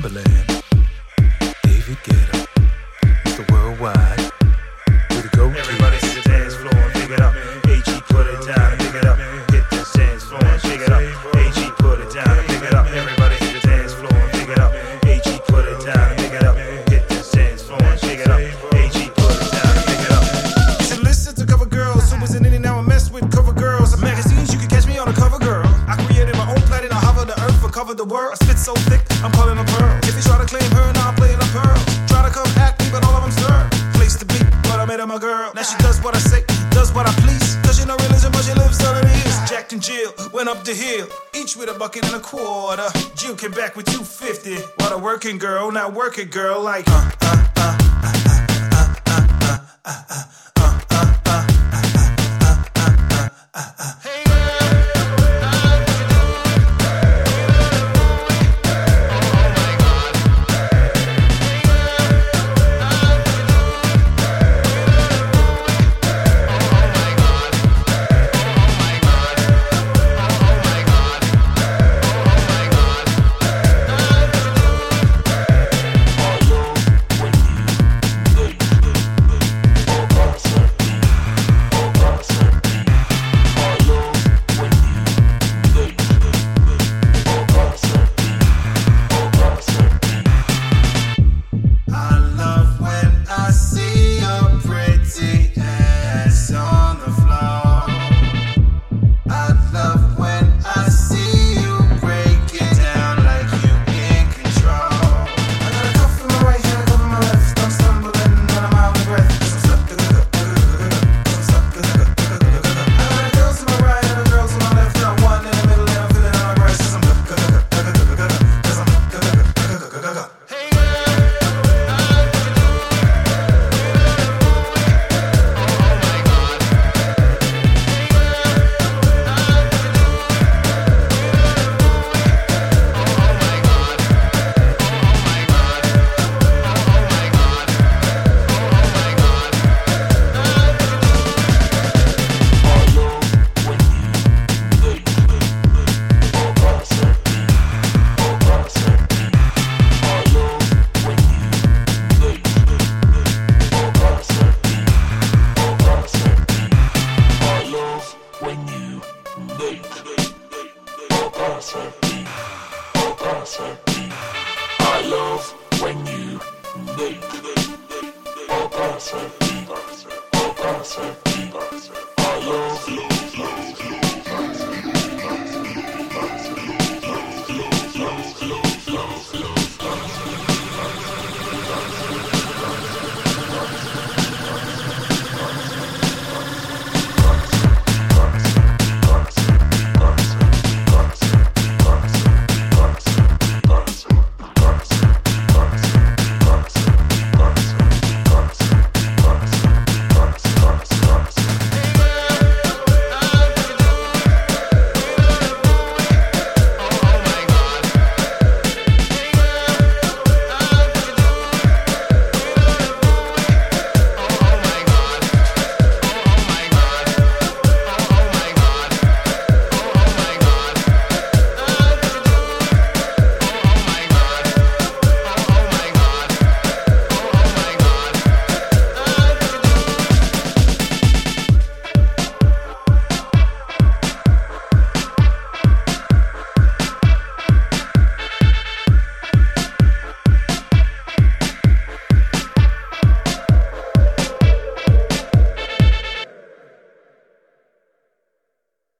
Timbaland, so thick, I'm calling a pearl. If you try to claim her, now I'm playing a pearl. Try to come at me, but all of them stir. Place to be, but I made her my girl. Now she does what I say, does what I please. Cause she no religion, but she lives all it is. Jack and Jill went up the hill, each with a bucket and a quarter. Jill came back with 250. What a working girl, not working girl, like uh, uh, uh, I love when you make I love